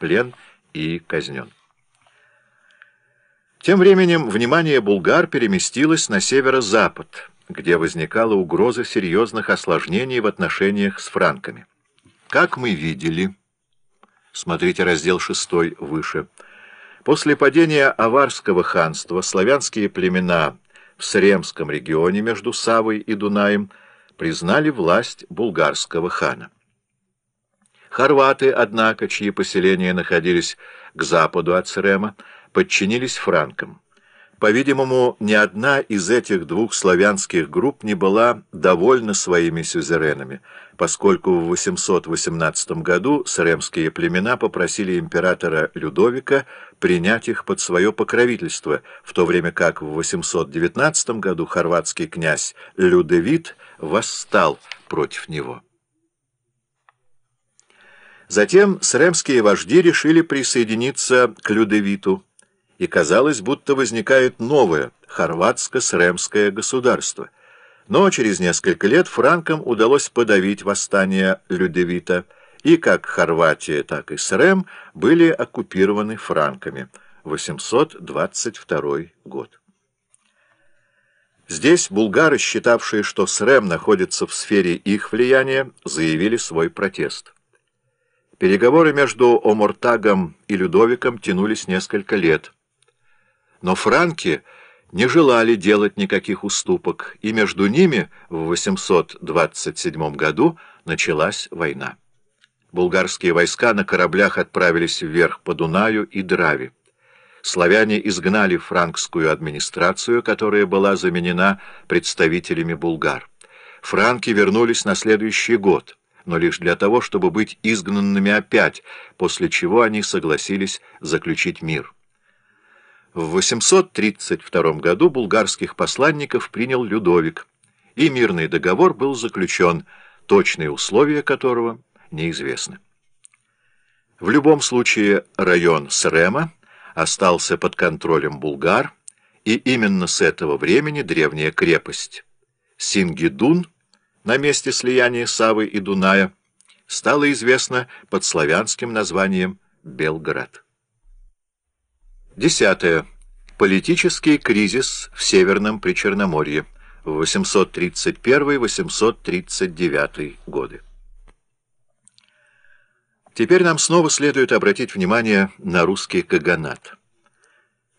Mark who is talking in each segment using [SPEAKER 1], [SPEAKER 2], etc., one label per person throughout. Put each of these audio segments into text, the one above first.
[SPEAKER 1] плен и казнен. Тем временем внимание булгар переместилось на северо-запад, где возникала угроза серьезных осложнений в отношениях с франками. Как мы видели, смотрите раздел 6 выше, после падения Аварского ханства славянские племена в Сремском регионе между Савой и Дунаем признали власть булгарского хана. Хорваты, однако, чьи поселения находились к западу от Срема, подчинились франкам. По-видимому, ни одна из этих двух славянских групп не была довольна своими сюзеренами, поскольку в 818 году сремские племена попросили императора Людовика принять их под свое покровительство, в то время как в 819 году хорватский князь Людовит восстал против него. Затем сремские вожди решили присоединиться к Людовиту, и казалось, будто возникает новое хорватско-сремское государство. Но через несколько лет франкам удалось подавить восстание Людовита, и как Хорватия, так и Срем были оккупированы франками. 822 год. Здесь булгары, считавшие, что Срем находится в сфере их влияния, заявили свой протест. Переговоры между Омуртагом и Людовиком тянулись несколько лет – но франки не желали делать никаких уступок, и между ними в 827 году началась война. Булгарские войска на кораблях отправились вверх по Дунаю и Драве. Славяне изгнали франкскую администрацию, которая была заменена представителями булгар. Франки вернулись на следующий год, но лишь для того, чтобы быть изгнанными опять, после чего они согласились заключить мир. В 832 году булгарских посланников принял Людовик, и мирный договор был заключен, точные условия которого неизвестны. В любом случае район Срема остался под контролем булгар, и именно с этого времени древняя крепость Сингидун на месте слияния Савы и Дуная стала известна под славянским названием Белград. Десятое. Политический кризис в Северном Причерноморье в 831-839 годы. Теперь нам снова следует обратить внимание на русский каганат.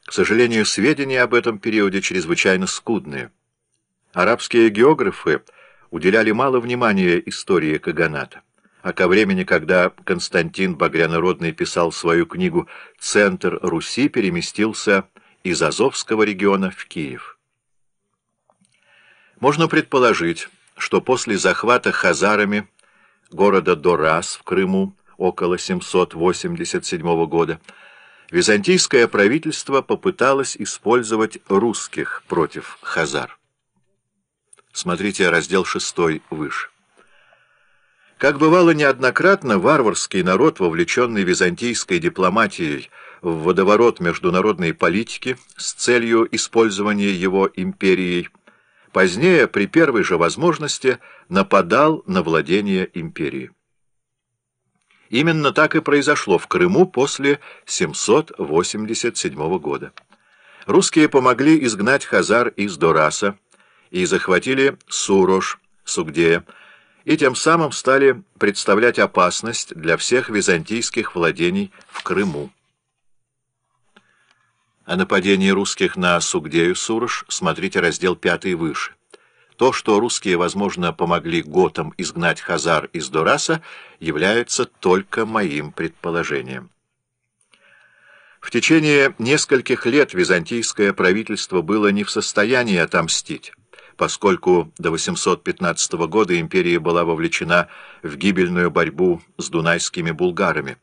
[SPEAKER 1] К сожалению, сведения об этом периоде чрезвычайно скудные. Арабские географы уделяли мало внимания истории каганата а ко времени, когда Константин Багрянородный писал свою книгу «Центр Руси», переместился из Азовского региона в Киев. Можно предположить, что после захвата хазарами города Дорас в Крыму около 787 года византийское правительство попыталось использовать русских против хазар. Смотрите раздел 6 выше. Как бывало неоднократно, варварский народ, вовлеченный византийской дипломатией в водоворот международной политики с целью использования его империей, позднее, при первой же возможности, нападал на владение империи. Именно так и произошло в Крыму после 787 года. Русские помогли изгнать хазар из Дораса и захватили Сурош, Сугдея, и тем самым стали представлять опасность для всех византийских владений в Крыму. О нападении русских на Сугдею-Сурож смотрите раздел 5 выше. То, что русские, возможно, помогли готам изгнать Хазар из Дораса, является только моим предположением. В течение нескольких лет византийское правительство было не в состоянии отомстить поскольку до 815 года империя была вовлечена в гибельную борьбу с дунайскими булгарами.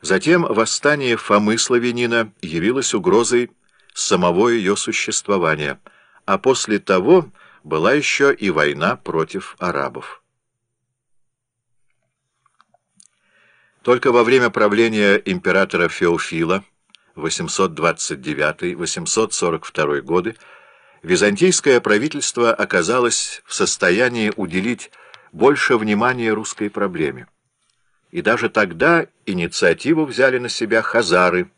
[SPEAKER 1] Затем восстание Фомы Славянина явилось угрозой самого ее существования, а после того была еще и война против арабов. Только во время правления императора Феофила 829-842 годы византийское правительство оказалось в состоянии уделить больше внимания русской проблеме. и даже тогда инициативу взяли на себя хазары –